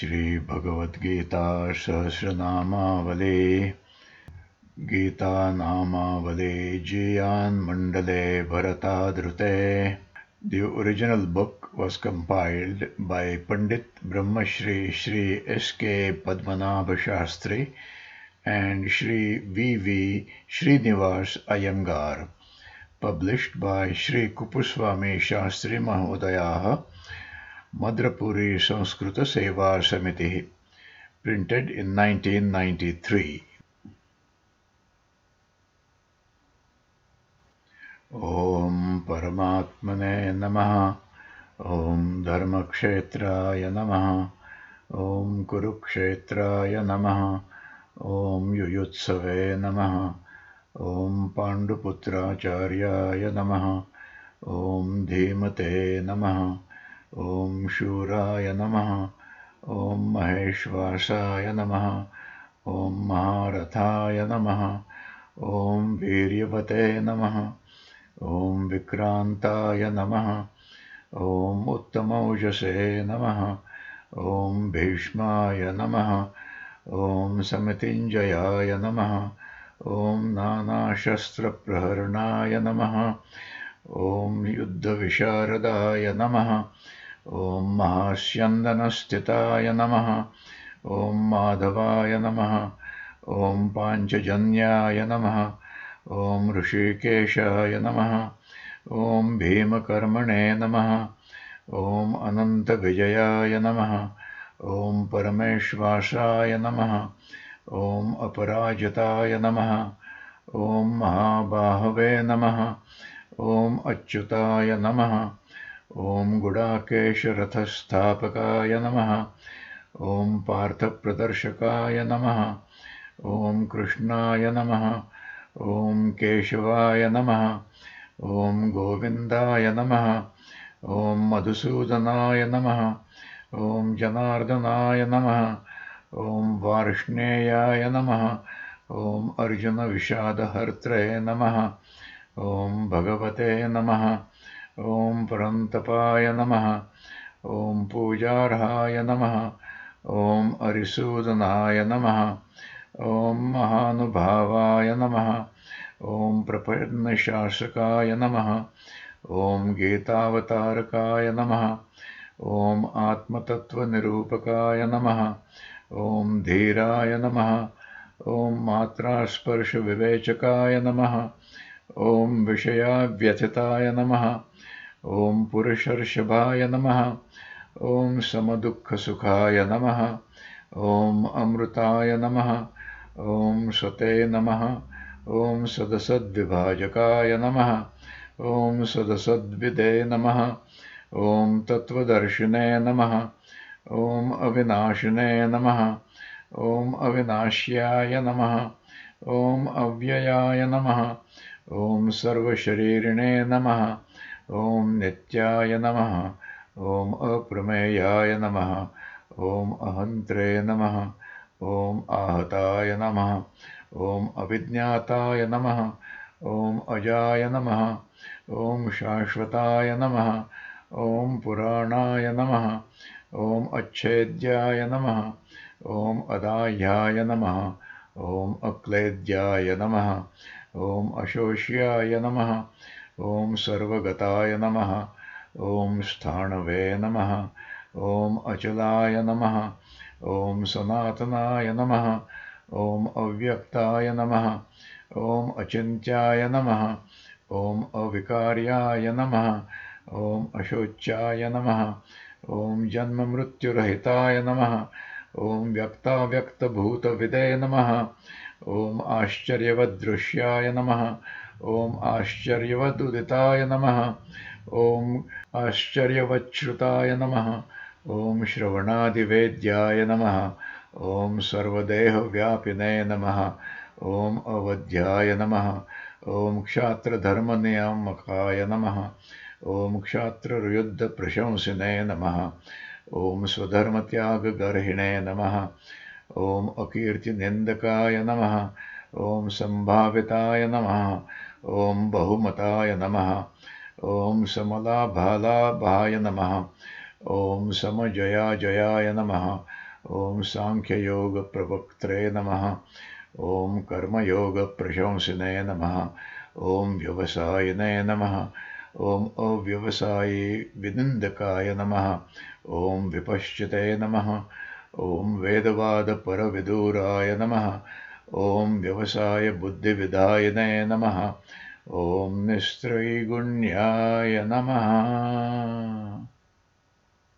श्रीभगवद्गीता सहस्रनामावले। गीतानामावले जीयान्मण्डले भरताधृते the original book was compiled by Pandit Brahmashri Shri S K Padmanabhashastri and Shri V V Srinivasa Iyengar published by Shri Kuppuswamy Shastri महोदया Sanskrita Seva Samiti, printed in 1993. ॐ परमात्मने नमः ॐ धर्मक्षेत्राय नमः ॐ कुरुक्षेत्राय नमः ॐ युयुत्सवे नमः ॐ पाण्डुपुत्राचार्याय नमः ॐ धीमते नमः ॐ शूराय नमः ॐ महेश्वासाय नमः ॐ महारथाय नमः ॐ वीर्यवते नमः ॐ विक्रान्ताय नमः ॐ उत्तमौजसे नमः ॐ भीष्माय नमः ॐ समितिञ्जयाय नमः ॐ नानाशस्त्रप्रहरणाय नमः ॐ युद्धविशारदाय नमः ॐ महास्यन्दनस्थिताय नमः। ॐ माधवाय नमः। ॐ पाञ्चजन्याय नमः। ॐ ऋषिकेशाय नमः। ॐ भीमकर्मणे नमः। ॐ अनन्तविजयाय नमः। ॐ परमेश्वासाय नमः। ॐ अपराजिताय नमः। ॐ महाबाहवे नमः। ॐ अच्युताय नमः ॐ गुडाकेशरथस्थापकाय नमः। ॐ पार्थप्रदर्शकाय नमः। ॐ कृष्णाय नमः। ॐ केशवाय नमः। ॐ गोविन्दाय नमः। ॐ मधुसूदनाय नमः। ॐ जनार्दनाय नमः। ॐ वार्ष्णेयाय नमः। ॐ अर्जुनविषादहर्त्रे नमः। ॐ भगवते नमः ॐ परन्तपाय नमः। ॐ पूजार्हाय नमः। ॐ अरिसूदनाय नमः। ॐ महानुभावाय नमः। ॐ प्रपन्नशासकाय नमः। ॐ गीतावतारकाय नमः। ॐ आत्मतत्त्वनिरूपकाय नमः। ॐ धीराय नमः। ॐ मात्रास्पर्शविवेचकाय नमः। ॐ विषयाव्यथिताय नमः ॐ पुरुषर्षभाय नमः ॐ समदुःखसुखाय नमः ॐ अमृताय नमः ॐ सते नमः ॐ सदसद्विभाजकाय नमः ॐ सदसद्विदे नमः ॐ तत्त्वदर्शिने नमः ॐ अविनाशिने नमः ॐ अविनाश्याय नमः ॐ अव्ययाय नमः ॐ सर्वशरीरिणे नमः ॐ नित्याय नमः ॐ अप्रमेयाय नमः ॐ अहन्त्रे नमः ॐ आहताय नमः ॐ अविज्ञाताय नमः ॐ अजाय नमः ॐ शाश्वताय नमः ॐ पुराणाय नमः ॐ अच्छेद्याय नमः ॐ अदाह्याय नमः ॐ अक्लेद्याय नमः ॐ अशोष्याय नमः ॐ सर्वगताय नमः ॐ स्थाणवे नमः ॐ अचलाय नमः ॐ सनातनाय नमः ॐ अव्यक्ताय नमः ॐ अचिन्त्याय नमः ॐ अविकार्याय नमः ॐ अशोच्याय नमः ॐ जन्ममृत्युरहिताय नमः ॐ व्यक्ताव्यक्तभूतविदे नमः ॐ आश्चर्यवद्दृश्याय नमः ॐ आश्चर्यवदुदिताय नमः। ॐ आश्चर्यवच्छ्रुताय नमः। ॐ श्रवणादिवेद्याय नमः। ॐ सर्वदेहव्यापिने नमः। ॐ अवध्याय नमः। ॐ क्षात्रधर्मनियामकाय नमः। ॐ क्षात्रयुद्धप्रशंसिने नमः। ॐ स्वधर्मत्यागगर्हिणे नमः। ॐ अकीर्तिनिन्दकाय नमः ॐ सम्भाविताय नमः। ॐ बहुमताय नमः। ॐ समलाभालाभाय नमः। ॐ समजयाजयाय नमः। ॐ साङ्ख्ययोगप्रवक्त्रे नमः। ॐ कर्मयोगप्रशंसिने नमः। ॐ व्यवसायिने नमः। ॐ अव्यवसायी विनिन्दकाय नमः। ॐ विपश्चिते नमः। ॐ वेदवादपरविदूराय नमः ॐ व्यवसायबुद्धिविधायिने नमः। ॐ निस्त्रैगुण्याय नमः